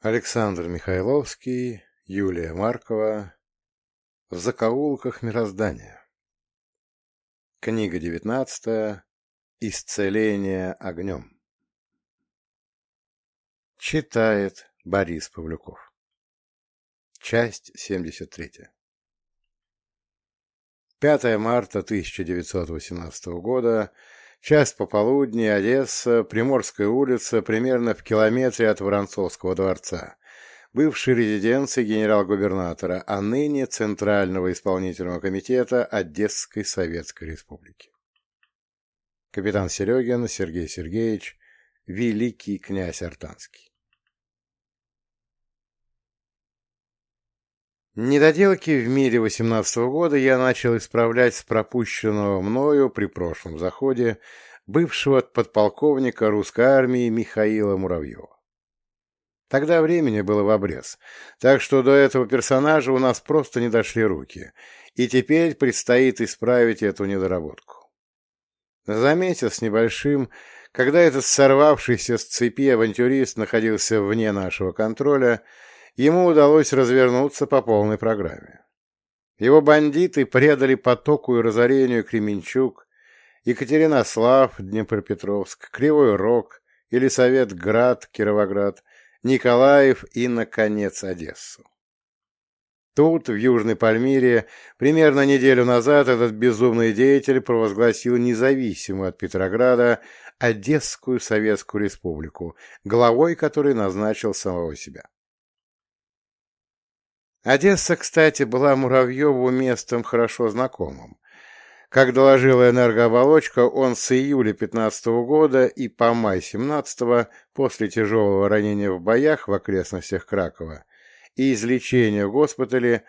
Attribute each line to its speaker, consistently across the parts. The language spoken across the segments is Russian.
Speaker 1: Александр Михайловский, Юлия Маркова. В закоулках мироздания Книга девятнадцатая. Исцеление огнем Читает Борис Павлюков. Часть семьдесят третья. 5 марта 1918 года Час пополудни, Одесса, Приморская улица, примерно в километре от Воронцовского дворца, бывшей резиденции генерал-губернатора, а ныне Центрального исполнительного комитета Одесской Советской Республики. Капитан Серегин Сергей Сергеевич, великий князь Артанский. Недоделки в мире 18 -го года я начал исправлять с пропущенного мною при прошлом заходе бывшего подполковника русской армии Михаила Муравьева. Тогда времени было в обрез, так что до этого персонажа у нас просто не дошли руки, и теперь предстоит исправить эту недоработку. За месяц с небольшим, когда этот сорвавшийся с цепи авантюрист находился вне нашего контроля, ему удалось развернуться по полной программе. Его бандиты предали потоку и разорению Кременчук, Екатеринослав, Днепропетровск, Кривой Рог, Елисаветград, Кировоград, Николаев и, наконец, Одессу. Тут, в Южной Пальмире, примерно неделю назад этот безумный деятель провозгласил независимую от Петрограда Одесскую Советскую Республику, главой которой назначил самого себя. Одесса, кстати, была Муравьеву местом хорошо знакомым. Как доложила энергооболочка, он с июля 15 -го года и по май 17 после тяжелого ранения в боях в окрестностях Кракова и излечения в госпитале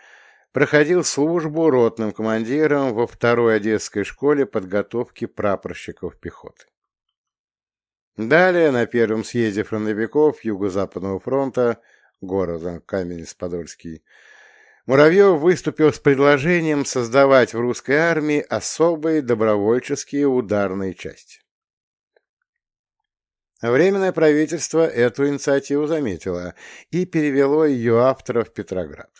Speaker 1: проходил службу ротным командиром во второй Одесской школе подготовки прапорщиков пехоты. Далее, на первом съезде фронтовиков Юго-Западного фронта, города Каменец-Подольский, Муравьев выступил с предложением создавать в русской армии особые добровольческие ударные части. Временное правительство эту инициативу заметило и перевело ее автора в Петроград.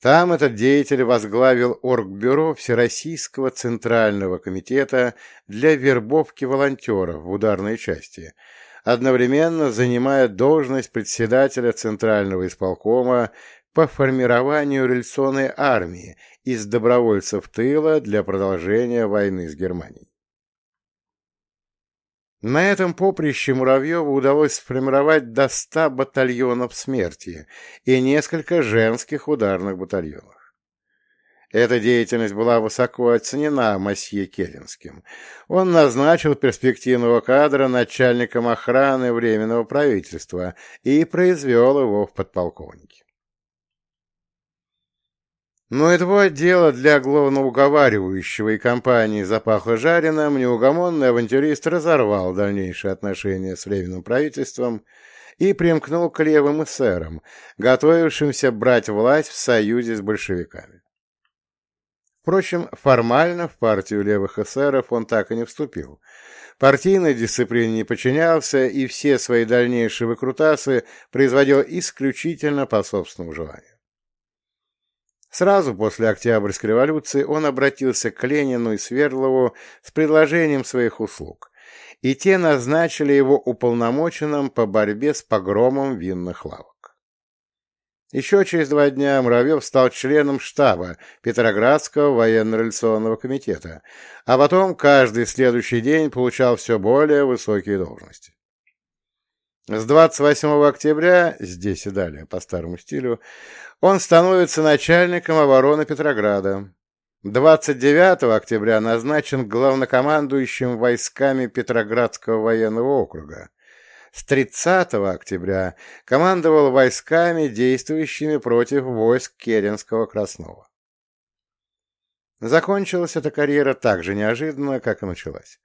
Speaker 1: Там этот деятель возглавил Оргбюро Всероссийского Центрального комитета для вербовки волонтеров в ударной части, одновременно занимая должность председателя Центрального исполкома по формированию революционной армии из добровольцев тыла для продолжения войны с Германией. На этом поприще Муравьеву удалось сформировать до ста батальонов смерти и несколько женских ударных батальонов. Эта деятельность была высоко оценена Масье Керенским. Он назначил перспективного кадра начальником охраны Временного правительства и произвел его в подполковнике. Но этого отдела для главноуговаривающего и компании запахло жареным, неугомонный авантюрист разорвал дальнейшие отношения с Временным правительством и примкнул к левым эсерам, готовившимся брать власть в союзе с большевиками. Впрочем, формально в партию левых эсеров он так и не вступил. Партийной дисциплине не подчинялся и все свои дальнейшие выкрутасы производил исключительно по собственному желанию. Сразу после Октябрьской революции он обратился к Ленину и Свердлову с предложением своих услуг, и те назначили его уполномоченным по борьбе с погромом винных лавок. Еще через два дня Муравьев стал членом штаба Петроградского военно-революционного комитета, а потом каждый следующий день получал все более высокие должности. С 28 октября, здесь и далее по старому стилю, он становится начальником обороны Петрограда. 29 октября назначен главнокомандующим войсками Петроградского военного округа, с 30 октября командовал войсками, действующими против войск Керенского Красного. Закончилась эта карьера так же неожиданно, как и началась.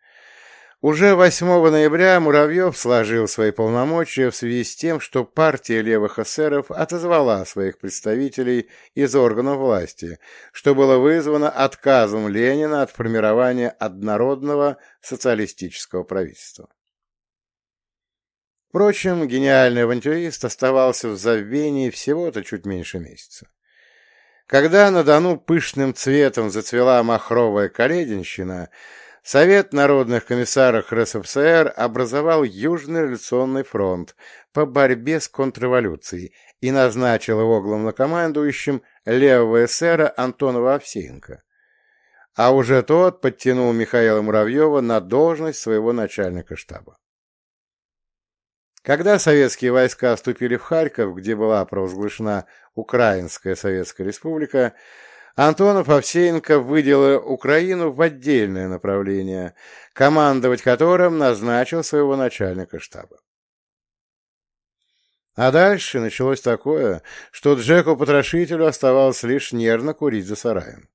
Speaker 1: Уже 8 ноября Муравьев сложил свои полномочия в связи с тем, что партия левых эсеров отозвала своих представителей из органов власти, что было вызвано отказом Ленина от формирования однородного социалистического правительства. Впрочем, гениальный авантюрист оставался в забвении всего-то чуть меньше месяца. Когда на Дону пышным цветом зацвела махровая коледенщина, Совет народных комиссаров РСФСР образовал Южный революционный фронт по борьбе с контрреволюцией и назначил его главнокомандующим левого эсера Антонова Овсеенко. А уже тот подтянул Михаила Муравьева на должность своего начальника штаба. Когда советские войска вступили в Харьков, где была провозглашена Украинская Советская Республика, Антонов Овсеенко выделил Украину в отдельное направление, командовать которым назначил своего начальника штаба. А дальше началось такое, что Джеку-потрошителю оставалось лишь нервно курить за сараем.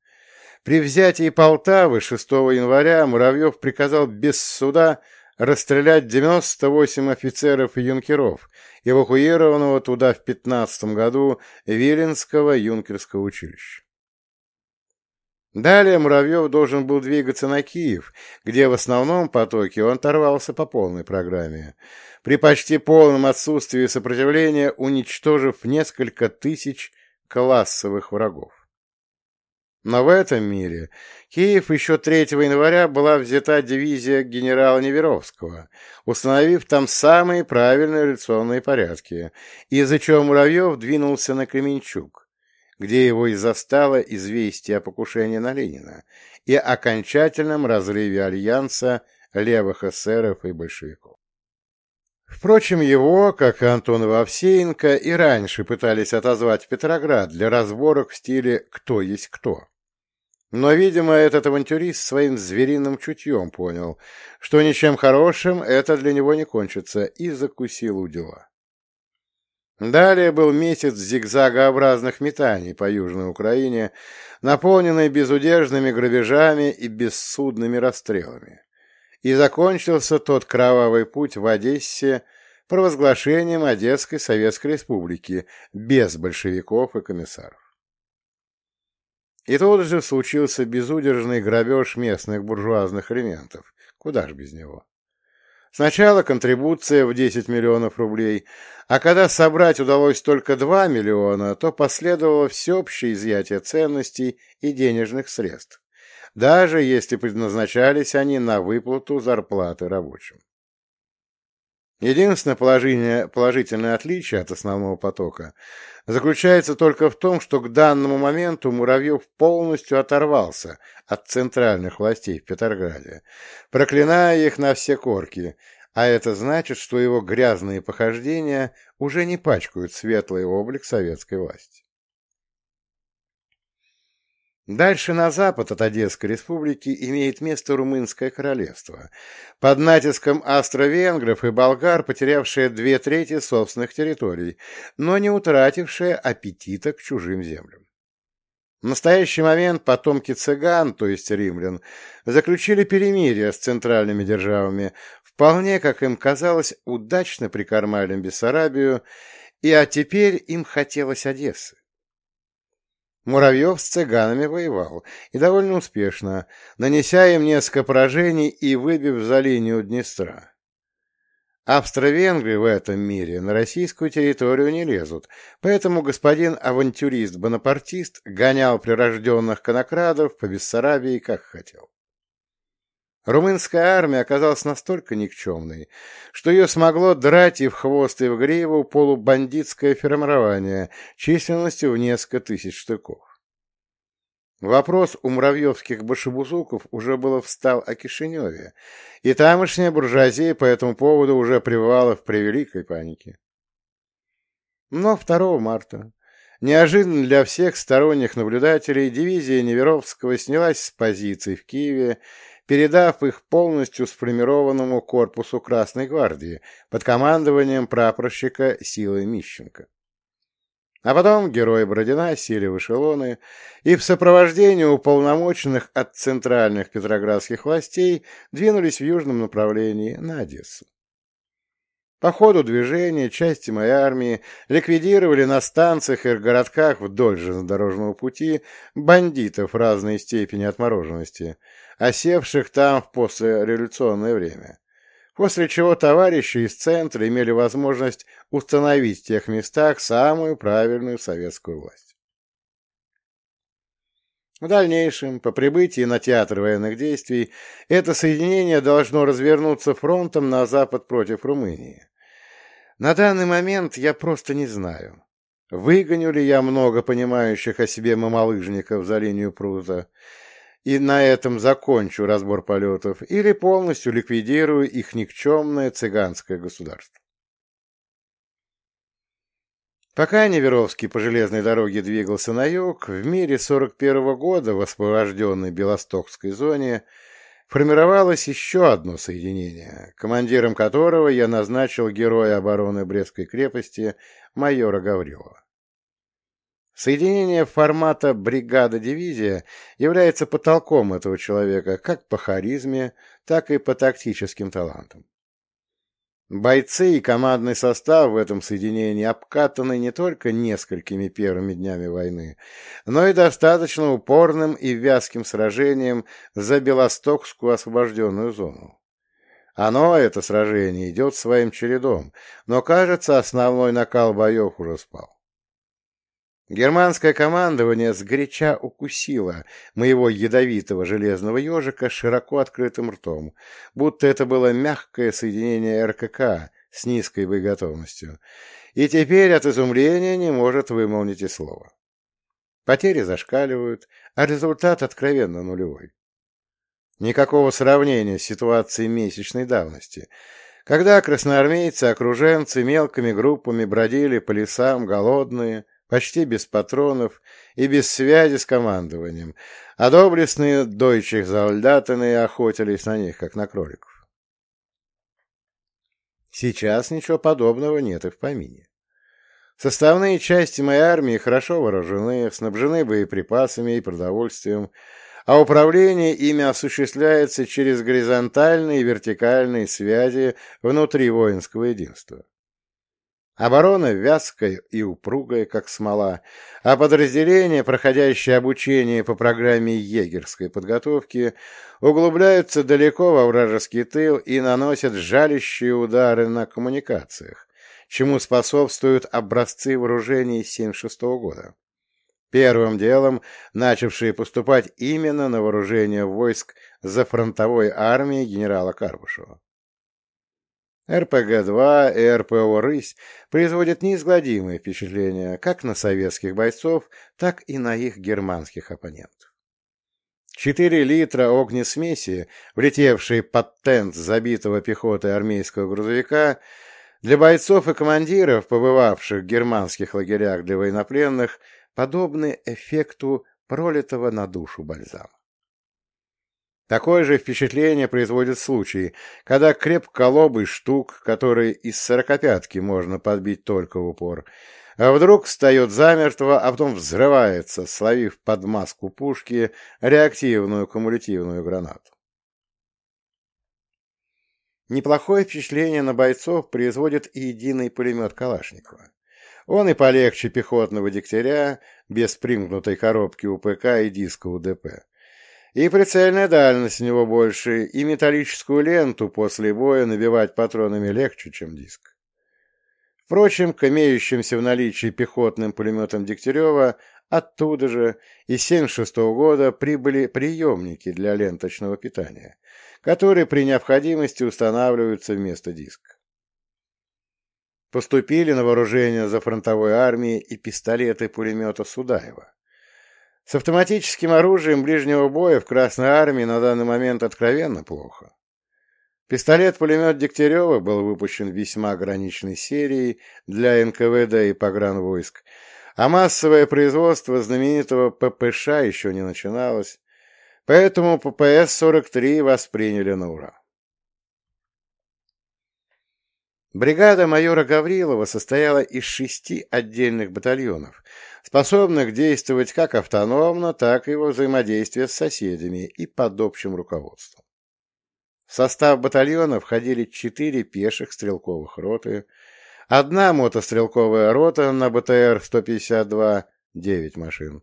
Speaker 1: При взятии Полтавы 6 января Муравьев приказал без суда расстрелять 98 офицеров и юнкеров, эвакуированного туда в 15 году Виленского юнкерского училища. Далее Муравьев должен был двигаться на Киев, где в основном потоке он оторвался по полной программе, при почти полном отсутствии сопротивления уничтожив несколько тысяч классовых врагов. Но в этом мире Киев еще 3 января была взята дивизия генерала Неверовского, установив там самые правильные революционные порядки, из-за чего Муравьев двинулся на Кременчуг, где его и застало известие о покушении на Ленина и окончательном разрыве альянса левых эсеров и большевиков. Впрочем, его, как и Антонова Овсеенко, и раньше пытались отозвать в Петроград для разборок в стиле «кто есть кто». Но, видимо, этот авантюрист своим звериным чутьем понял, что ничем хорошим это для него не кончится, и закусил у дела. Далее был месяц зигзагообразных метаний по Южной Украине, наполненный безудержными грабежами и бессудными расстрелами. И закончился тот кровавый путь в Одессе провозглашением Одесской Советской Республики без большевиков и комиссаров. И тут же случился безудержный грабеж местных буржуазных элементов. Куда ж без него? Сначала контрибуция в 10 миллионов рублей, а когда собрать удалось только 2 миллиона, то последовало всеобщее изъятие ценностей и денежных средств, даже если предназначались они на выплату зарплаты рабочим. Единственное положительное отличие от основного потока заключается только в том, что к данному моменту Муравьев полностью оторвался от центральных властей в Петрограде, проклиная их на все корки, а это значит, что его грязные похождения уже не пачкают светлый облик советской власти. Дальше на запад от Одесской республики имеет место Румынское королевство, под натиском австро-венгров и болгар, потерявшее две трети собственных территорий, но не утратившее аппетита к чужим землям. В настоящий момент потомки цыган, то есть римлян, заключили перемирие с центральными державами, вполне, как им казалось, удачно прикармали Бессарабию, и а теперь им хотелось Одессы. Муравьев с цыганами воевал, и довольно успешно, нанеся им несколько поражений и выбив за линию Днестра. Австро-венгры в этом мире на российскую территорию не лезут, поэтому господин авантюрист-бонапартист гонял прирожденных конокрадов по Бессарабии как хотел. Румынская армия оказалась настолько никчемной, что ее смогло драть и в хвост, и в гриву полубандитское формирование численностью в несколько тысяч штыков. Вопрос у муравьевских башебузуков уже было встал о Кишиневе, и тамошняя буржуазия по этому поводу уже пребывала в превеликой панике. Но 2 марта, неожиданно для всех сторонних наблюдателей, дивизия Неверовского снялась с позиций в Киеве передав их полностью сформированному корпусу Красной Гвардии под командованием прапорщика Силы Мищенко. А потом герои Бородина сели в эшелоны и в сопровождении уполномоченных от центральных петроградских властей двинулись в южном направлении на Одессу. По ходу движения части моей армии ликвидировали на станциях и городках вдоль железнодорожного пути бандитов разной степени отмороженности, осевших там в послереволюционное время, после чего товарищи из центра имели возможность установить в тех местах самую правильную советскую власть. В дальнейшем, по прибытии на театр военных действий, это соединение должно развернуться фронтом на запад против Румынии. На данный момент я просто не знаю, выгоню ли я много понимающих о себе мамалыжников за линию Пруза, и на этом закончу разбор полетов, или полностью ликвидирую их никчемное цыганское государство. Пока Неверовский по железной дороге двигался на юг, в мире 41 -го года в освобожденной Белостокской зоне формировалось еще одно соединение, командиром которого я назначил героя обороны Брестской крепости майора Гаврилова. Соединение формата бригада-дивизия является потолком этого человека как по харизме, так и по тактическим талантам. Бойцы и командный состав в этом соединении обкатаны не только несколькими первыми днями войны, но и достаточно упорным и вязким сражением за Белостокскую освобожденную зону. Оно, это сражение, идет своим чередом, но, кажется, основной накал боев уже спал. Германское командование сгоряча укусило моего ядовитого железного ежика широко открытым ртом, будто это было мягкое соединение РКК с низкой боеготовностью, и теперь от изумления не может вымолнить и слова. Потери зашкаливают, а результат откровенно нулевой. Никакого сравнения с ситуацией месячной давности, когда красноармейцы-окруженцы мелкими группами бродили по лесам голодные, почти без патронов и без связи с командованием, а доблестные дойчих солдатаны охотились на них, как на кроликов. Сейчас ничего подобного нет и в помине. Составные части моей армии хорошо вооружены, снабжены боеприпасами и продовольствием, а управление ими осуществляется через горизонтальные и вертикальные связи внутри воинского единства. Оборона вязкая и упругая, как смола, а подразделения, проходящие обучение по программе егерской подготовки, углубляются далеко во вражеский тыл и наносят жалящие удары на коммуникациях, чему способствуют образцы вооружений 76 года. Первым делом начавшие поступать именно на вооружение войск за фронтовой армией генерала Карбушева. РПГ-2 и РПО «Рысь» производят неизгладимое впечатление как на советских бойцов, так и на их германских оппонентов. Четыре литра огнесмеси, влетевшие под тент забитого пехотой армейского грузовика, для бойцов и командиров, побывавших в германских лагерях для военнопленных, подобны эффекту пролитого на душу бальзама. Такое же впечатление производит случай, когда крепколобый штук, который из сорокопятки можно подбить только в упор, а вдруг встает замертво, а потом взрывается, словив под маску пушки реактивную кумулятивную гранату. Неплохое впечатление на бойцов производит и единый пулемет Калашникова. Он и полегче пехотного дегтяря, без примкнутой коробки УПК и диска УДП. И прицельная дальность у него больше, и металлическую ленту после боя набивать патронами легче, чем диск. Впрочем, к имеющимся в наличии пехотным пулеметам Дегтярева оттуда же из 76 -го года прибыли приемники для ленточного питания, которые при необходимости устанавливаются вместо диска. Поступили на вооружение за фронтовой армией и пистолеты пулемета Судаева. С автоматическим оружием ближнего боя в Красной Армии на данный момент откровенно плохо. Пистолет-пулемет Дегтярева был выпущен весьма ограниченной серией для НКВД и погранвойск, а массовое производство знаменитого ППШ еще не начиналось, поэтому ППС-43 восприняли на ура. Бригада майора Гаврилова состояла из шести отдельных батальонов, способных действовать как автономно, так и во взаимодействии с соседями и под общим руководством. В состав батальона входили четыре пеших стрелковых роты, одна мотострелковая рота на БТР-152, 9 машин,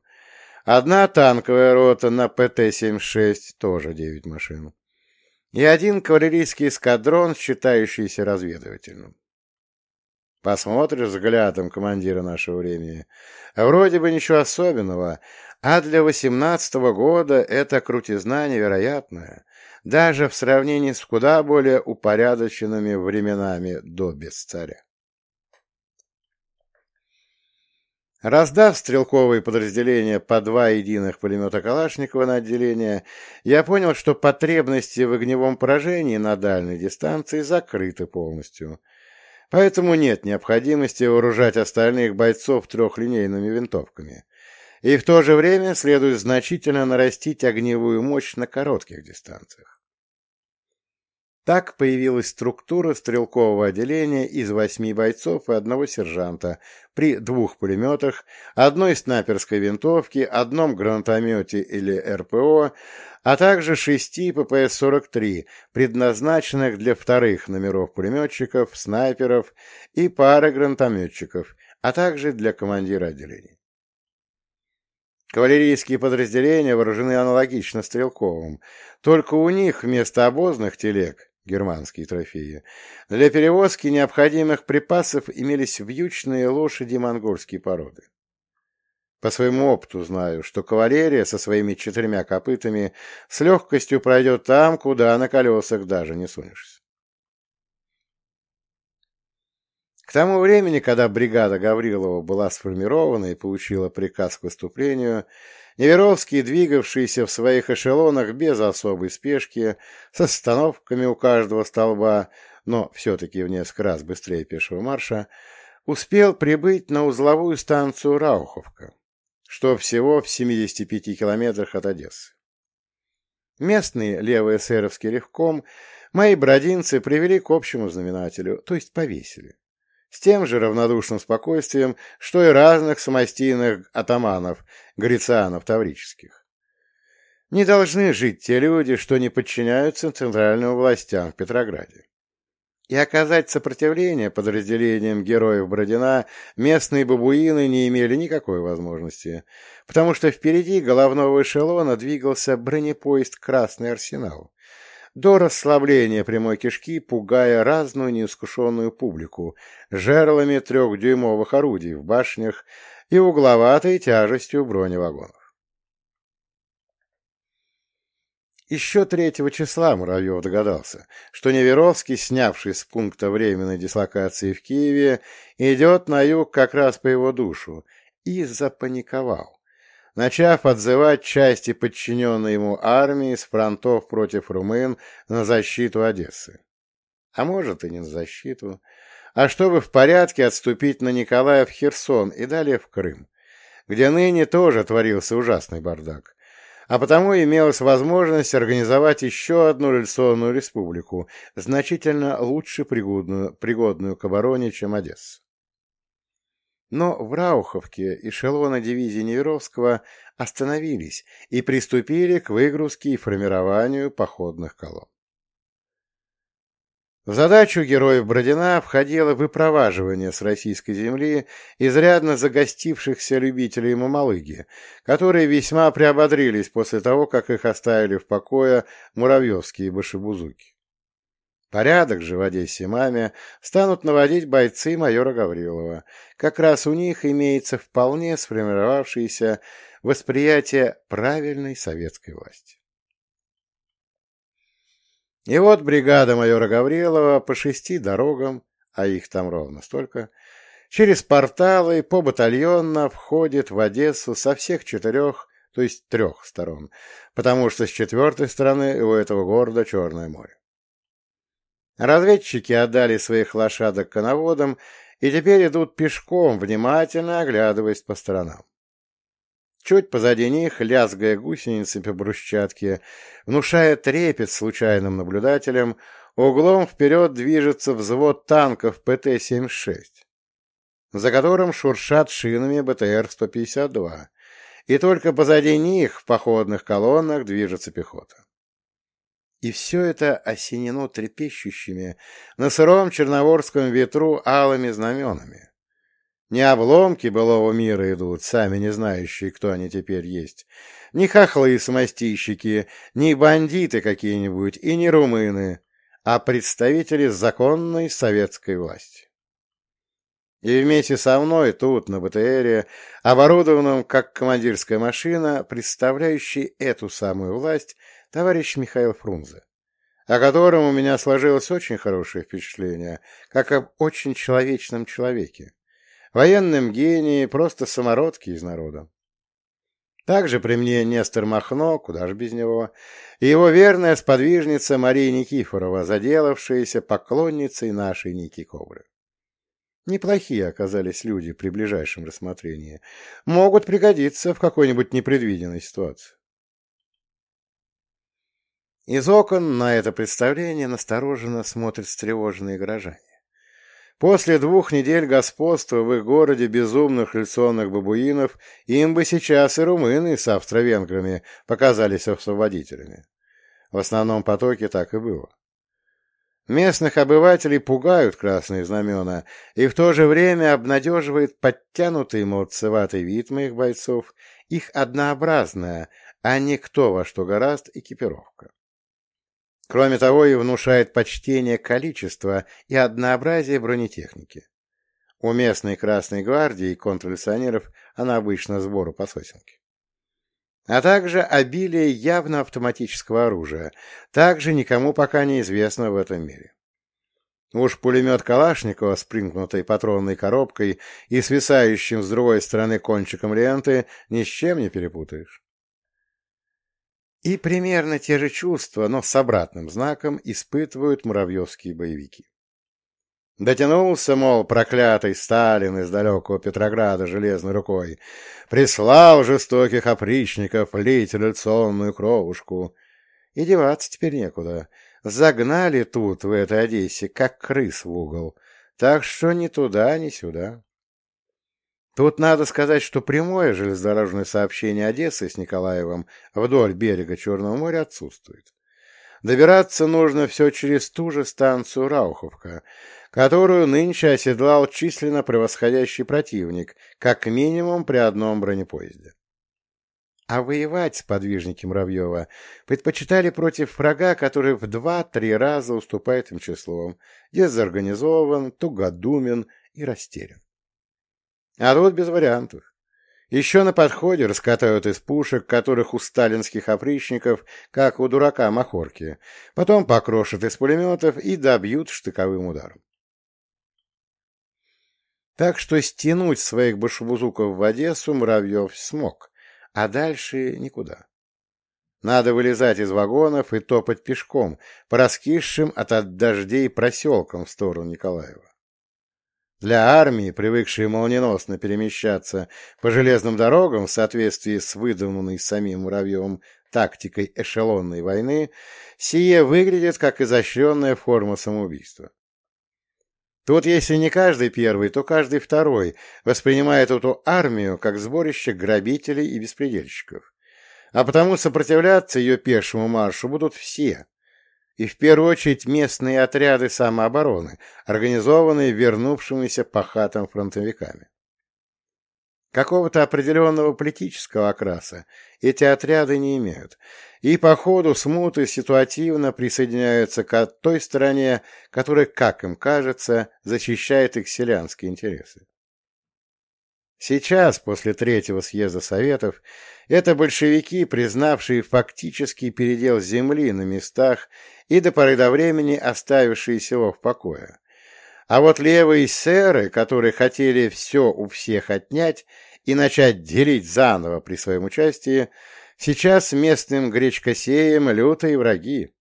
Speaker 1: одна танковая рота на ПТ-76, тоже 9 машин, и один кавалерийский эскадрон, считающийся разведывательным. Посмотришь взглядом командира нашего времени. Вроде бы ничего особенного, а для восемнадцатого года это крутизна невероятная, даже в сравнении с куда более упорядоченными временами до бесцаря. Раздав стрелковые подразделения по два единых пулемета Калашникова на отделение, я понял, что потребности в огневом поражении на дальней дистанции закрыты полностью – Поэтому нет необходимости вооружать остальных бойцов трехлинейными винтовками. И в то же время следует значительно нарастить огневую мощь на коротких дистанциях. Так появилась структура стрелкового отделения из восьми бойцов и одного сержанта при двух пулеметах, одной снайперской винтовке, одном гранатомете или РПО, а также шести ППС-43, предназначенных для вторых номеров пулеметчиков, снайперов и пары гранатометчиков, а также для командира отделений. Кавалерийские подразделения вооружены аналогично стрелковым, только у них вместо обозных телег, германские трофеи, для перевозки необходимых припасов имелись вьючные лошади монгольские породы. По своему опыту знаю, что кавалерия со своими четырьмя копытами с легкостью пройдет там, куда на колесах даже не сунешься. К тому времени, когда бригада Гаврилова была сформирована и получила приказ к выступлению, Неверовский, двигавшийся в своих эшелонах без особой спешки, с остановками у каждого столба, но все-таки в несколько раз быстрее пешего марша, успел прибыть на узловую станцию Рауховка что всего в 75 километрах от Одессы. Местный левый эсеровский ревком мои бродинцы привели к общему знаменателю, то есть повесили. С тем же равнодушным спокойствием, что и разных самостийных атаманов, грицианов таврических. Не должны жить те люди, что не подчиняются центральным властям в Петрограде и оказать сопротивление подразделениям героев Бродина местные бабуины не имели никакой возможности, потому что впереди головного эшелона двигался бронепоезд «Красный арсенал», до расслабления прямой кишки, пугая разную неискушенную публику жерлами трехдюймовых орудий в башнях и угловатой тяжестью броневагонов. Еще третьего числа Муравьев догадался, что Неверовский, снявшись с пункта временной дислокации в Киеве, идет на юг как раз по его душу, и запаниковал, начав отзывать части подчиненной ему армии с фронтов против румын на защиту Одессы. А может и не на защиту, а чтобы в порядке отступить на Николаев Херсон и далее в Крым, где ныне тоже творился ужасный бардак а потому имелась возможность организовать еще одну революционную республику, значительно лучше пригодную, пригодную к обороне, чем Одесса. Но в Рауховке эшелоны дивизии Неверовского остановились и приступили к выгрузке и формированию походных колонн. В задачу героев Бродина входило выпроваживание с российской земли изрядно загостившихся любителей Мамалыги, которые весьма приободрились после того, как их оставили в покое муравьевские башебузуки. Порядок же в Одессе маме станут наводить бойцы майора Гаврилова. Как раз у них имеется вполне сформировавшееся восприятие правильной советской власти. И вот бригада майора Гаврилова по шести дорогам, а их там ровно столько, через порталы по батальонно входит в Одессу со всех четырех, то есть трех сторон, потому что с четвертой стороны у этого города Черное море. Разведчики отдали своих лошадок коноводам и теперь идут пешком, внимательно оглядываясь по сторонам. Чуть позади них, лязгая гусеницами по брусчатке, внушая трепет случайным наблюдателям, углом вперед движется взвод танков ПТ-76, за которым шуршат шинами БТР-152, и только позади них в походных колоннах движется пехота. И все это осенено трепещущими на сыром черноворском ветру алыми знаменами Не обломки былого мира идут, сами не знающие, кто они теперь есть, не хохлы-смастищики, не бандиты какие-нибудь и не румыны, а представители законной советской власти. И вместе со мной тут, на БТРе, оборудованном как командирская машина, представляющий эту самую власть, товарищ Михаил Фрунзе, о котором у меня сложилось очень хорошее впечатление, как об очень человечном человеке, военном гении, просто самородки из народа. Также при мне Нестор Махно, куда же без него, и его верная сподвижница Мария Никифорова, заделавшаяся поклонницей нашей Ники Кобры. Неплохие оказались люди при ближайшем рассмотрении. Могут пригодиться в какой-нибудь непредвиденной ситуации. Из окон на это представление настороженно смотрят встревоженные горожане. После двух недель господства в их городе безумных революционных бабуинов им бы сейчас и румыны с австро-венграми показались освободителями. В основном потоке так и было. Местных обывателей пугают красные знамена, и в то же время обнадеживает подтянутый молодцеватый вид моих бойцов, их однообразная, а не кто во что гораст экипировка. Кроме того, и внушает почтение количества и однообразия бронетехники. У местной Красной Гвардии и контрреволюционеров она обычно сбору по сосенке. А также обилие явно автоматического оружия, также никому пока неизвестно в этом мире. Уж пулемет Калашникова с примкнутой патронной коробкой и свисающим с другой стороны кончиком ленты ни с чем не перепутаешь. И примерно те же чувства, но с обратным знаком, испытывают муравьевские боевики. Дотянулся, мол, проклятый Сталин из далекого Петрограда железной рукой, прислал жестоких опричников лить революционную кровушку. И деваться теперь некуда. Загнали тут, в этой Одессе, как крыс в угол, так что ни туда, ни сюда. Тут надо сказать, что прямое железнодорожное сообщение Одессы с Николаевым вдоль берега Черного моря отсутствует. Добираться нужно все через ту же станцию Рауховка, которую нынче оседлал численно превосходящий противник, как минимум при одном бронепоезде. А воевать сподвижники Муравьева предпочитали против врага, который в два-три раза уступает им числом, дезорганизован, тугодумен и растерян. А тут без вариантов. Еще на подходе раскатают из пушек, которых у сталинских опричников, как у дурака махорки, потом покрошат из пулеметов и добьют штыковым ударом. Так что стянуть своих башебузуков в Одессу Муравьев смог, а дальше никуда. Надо вылезать из вагонов и топать пешком по раскисшим от дождей проселкам в сторону Николаева. Для армии, привыкшей молниеносно перемещаться по железным дорогам в соответствии с выдуманной самим Муравьевым тактикой эшелонной войны, сие выглядит как изощренная форма самоубийства. Тут, если не каждый первый, то каждый второй воспринимает эту армию как сборище грабителей и беспредельщиков. А потому сопротивляться ее пешему маршу будут все, и в первую очередь местные отряды самообороны, организованные вернувшимися по хатам фронтовиками. Какого-то определенного политического окраса эти отряды не имеют, и по ходу смуты ситуативно присоединяются к той стороне, которая, как им кажется, защищает их селянские интересы. Сейчас, после третьего съезда Советов, это большевики, признавшие фактический передел земли на местах и до поры до времени оставившие село в покое. А вот левые сэры, которые хотели все у всех отнять и начать делить заново при своем участии, сейчас местным гречкосеям лютые враги.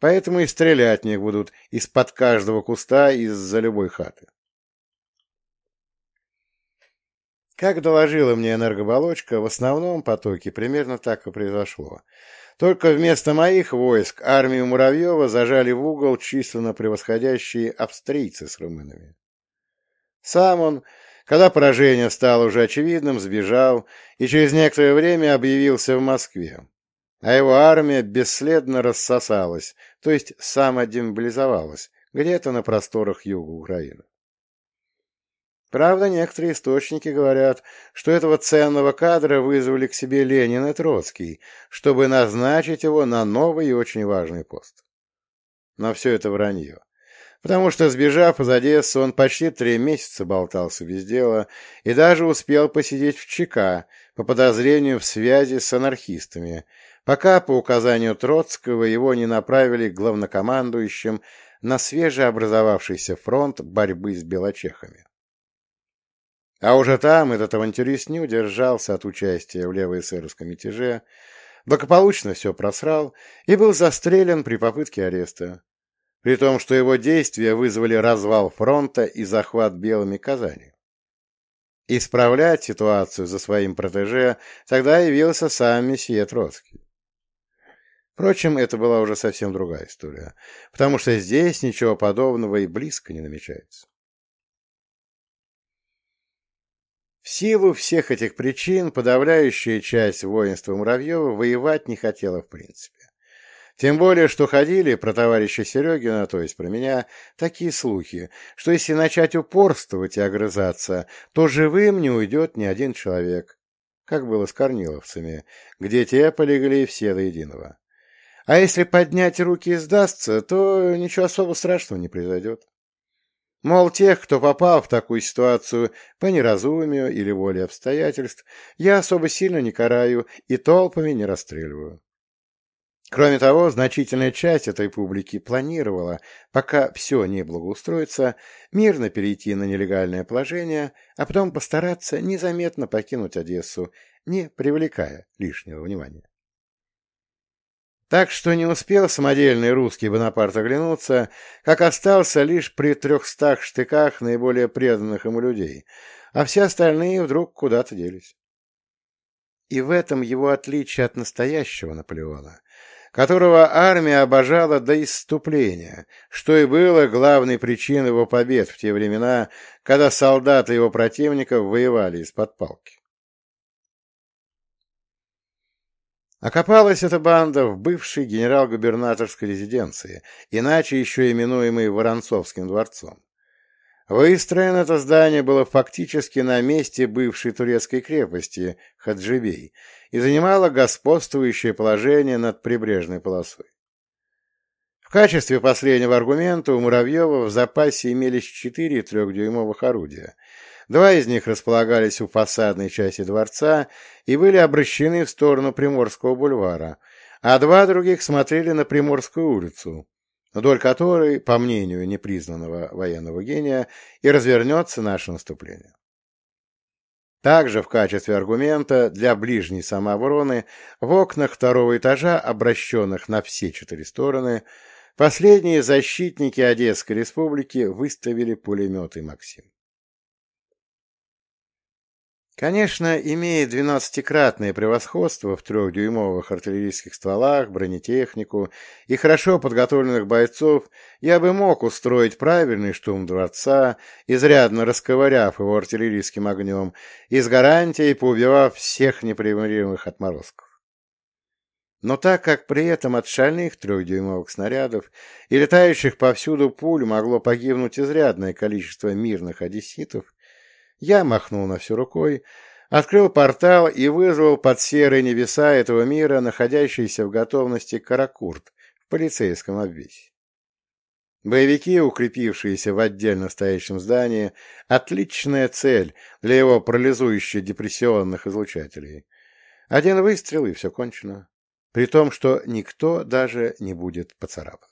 Speaker 1: Поэтому и стрелять в них будут из-под каждого куста из-за любой хаты. Как доложила мне энергоболочка, в основном потоке примерно так и произошло. Только вместо моих войск армию Муравьева зажали в угол численно превосходящие австрийцы с румынами. Сам он, когда поражение стало уже очевидным, сбежал и через некоторое время объявился в Москве, а его армия бесследно рассосалась, то есть самодемобилизовалась, где-то на просторах юга Украины. Правда, некоторые источники говорят, что этого ценного кадра вызвали к себе Ленин и Троцкий, чтобы назначить его на новый и очень важный пост. Но все это вранье. Потому что, сбежав из Одессы, он почти три месяца болтался без дела и даже успел посидеть в ЧК по подозрению в связи с анархистами, пока по указанию Троцкого его не направили главнокомандующим на свежеобразовавшийся фронт борьбы с белочехами. А уже там этот авантюрист не удержался от участия в левоэсеровском мятеже, благополучно все просрал и был застрелен при попытке ареста, при том, что его действия вызвали развал фронта и захват белыми Казани. Исправлять ситуацию за своим протеже тогда явился сам месье Троцкий. Впрочем, это была уже совсем другая история, потому что здесь ничего подобного и близко не намечается. В силу всех этих причин подавляющая часть воинства Муравьева воевать не хотела в принципе. Тем более, что ходили про товарища Серегина, то есть про меня, такие слухи, что если начать упорствовать и огрызаться, то живым не уйдет ни один человек, как было с корниловцами, где те полегли все до единого. А если поднять руки и сдастся, то ничего особо страшного не произойдет. Мол, тех, кто попал в такую ситуацию по неразумию или воле обстоятельств, я особо сильно не караю и толпами не расстреливаю. Кроме того, значительная часть этой публики планировала, пока все не благоустроится, мирно перейти на нелегальное положение, а потом постараться незаметно покинуть Одессу, не привлекая лишнего внимания. Так что не успел самодельный русский Бонапарт оглянуться, как остался лишь при трехстах штыках наиболее преданных ему людей, а все остальные вдруг куда-то делись. И в этом его отличие от настоящего Наполеона, которого армия обожала до исступления, что и было главной причиной его побед в те времена, когда солдаты его противников воевали из-под палки. Окопалась эта банда в бывшей генерал-губернаторской резиденции, иначе еще именуемой Воронцовским дворцом. Выстроено это здание было фактически на месте бывшей турецкой крепости Хаджибей и занимало господствующее положение над прибрежной полосой. В качестве последнего аргумента у Муравьева в запасе имелись четыре трехдюймовых орудия, Два из них располагались у фасадной части дворца и были обращены в сторону Приморского бульвара, а два других смотрели на Приморскую улицу, вдоль которой, по мнению непризнанного военного гения, и развернется наше наступление. Также в качестве аргумента для ближней самообороны в окнах второго этажа, обращенных на все четыре стороны, последние защитники Одесской республики выставили пулеметы «Максим». Конечно, имея двенадцатикратное превосходство в трехдюймовых артиллерийских стволах, бронетехнику и хорошо подготовленных бойцов, я бы мог устроить правильный штурм дворца, изрядно расковыряв его артиллерийским огнем и с гарантией поубивав всех непримиримых отморозков. Но так как при этом от шальных трехдюймовых снарядов и летающих повсюду пуль могло погибнуть изрядное количество мирных одесситов, я махнул на всю рукой, открыл портал и вызвал под серые небеса этого мира, находящийся в готовности Каракурт в полицейском обвесе. Боевики, укрепившиеся в отдельно стоящем здании, отличная цель для его парализующих депрессионных излучателей. Один выстрел, и все кончено. При том, что никто даже не будет поцарапан.